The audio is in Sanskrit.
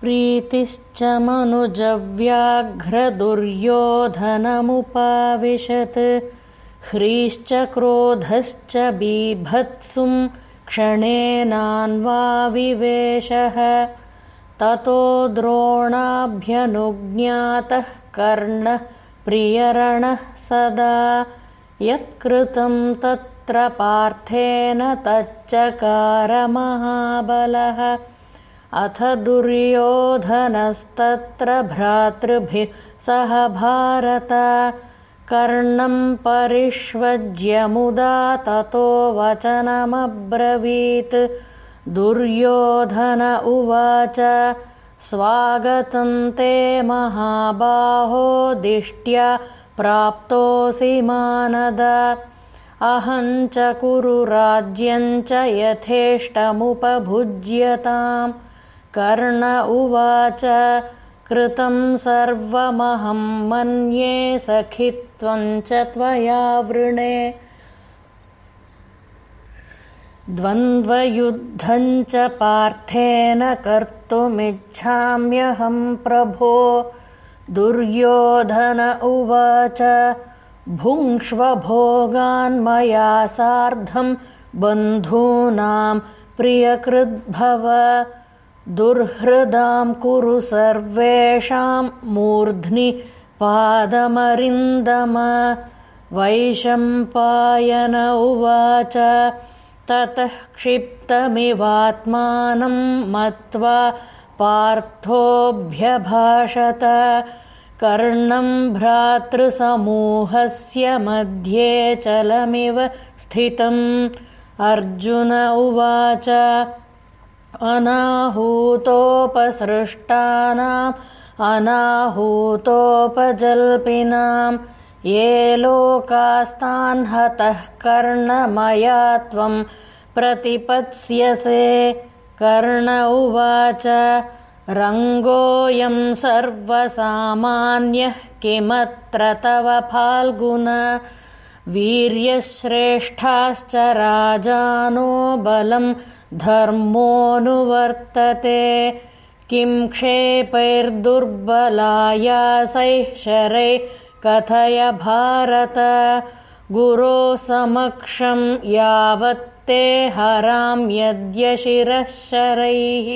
प्रीतिश्च मनुजव्याघ्रदुर्योधनमुपाविशत्। ह्रीश्च क्रोधश्च बीभत्सुं क्षणेनान्वाविवेशः। ततो द्रोणाभ्यनुज्ञातः कर्णः प्रियरणः सदा। यत्कृतं तत्र पार्थेन तच्चकारमहाबलः अथ दुर्योधनस्तत्र भ्रातृभिः सह भारत। कर्णं परिष्वज्यमुदा ततो वचनमब्रवीत्। दुर्योधन उवाच स्वागतं ते महाबाहो दिष्ट्या प्राप्तोऽसि मानद। अहञ्च कुरु राज्यञ्च यथेष्टमुपभुज्यताम् कर्ण उवाच कृतं सर्वमहं मन्ये सखित्वं च त्वया वृणे। द्वन्द्वयुद्धं च पार्थेन कर्तुमिच्छाम्यहं प्रभो। दुर्योधन उवाच भुङ्क्ष्वभोगान्मया सार्धं बन्धूनां प्रियकृद्भव दुर्हृदां कुरु सर्वेषां मूर्ध्नि पादमरिन्दम। वैशम्पायन उवाच ततः क्षिप्तमिवात्मानं मत्वा पार्थोऽभ्यभाषत। कर्णं भ्रातृसमूहस्य मध्ये चलमिव स्थितम्। अर्जुन उवाच अनाहूतोपसृष्टानाम् अनाहूतोपजल्पिनां ये लोकास्तान् हतः कर्णमया त्वं प्रतिपत्स्यसे। कर्ण उवाच रङ्गोऽयं सर्वसामान्यः किमत्र तव फाल्गुन वीर्यश्रेष्ठाश्च राजानो बलं धर्मोऽनुवर्तते किं क्षेपैर्दुर्बलायासैः शरै कथय भारत। गुरो समक्षं यावत्ते हरां यद्यशिरः शरैः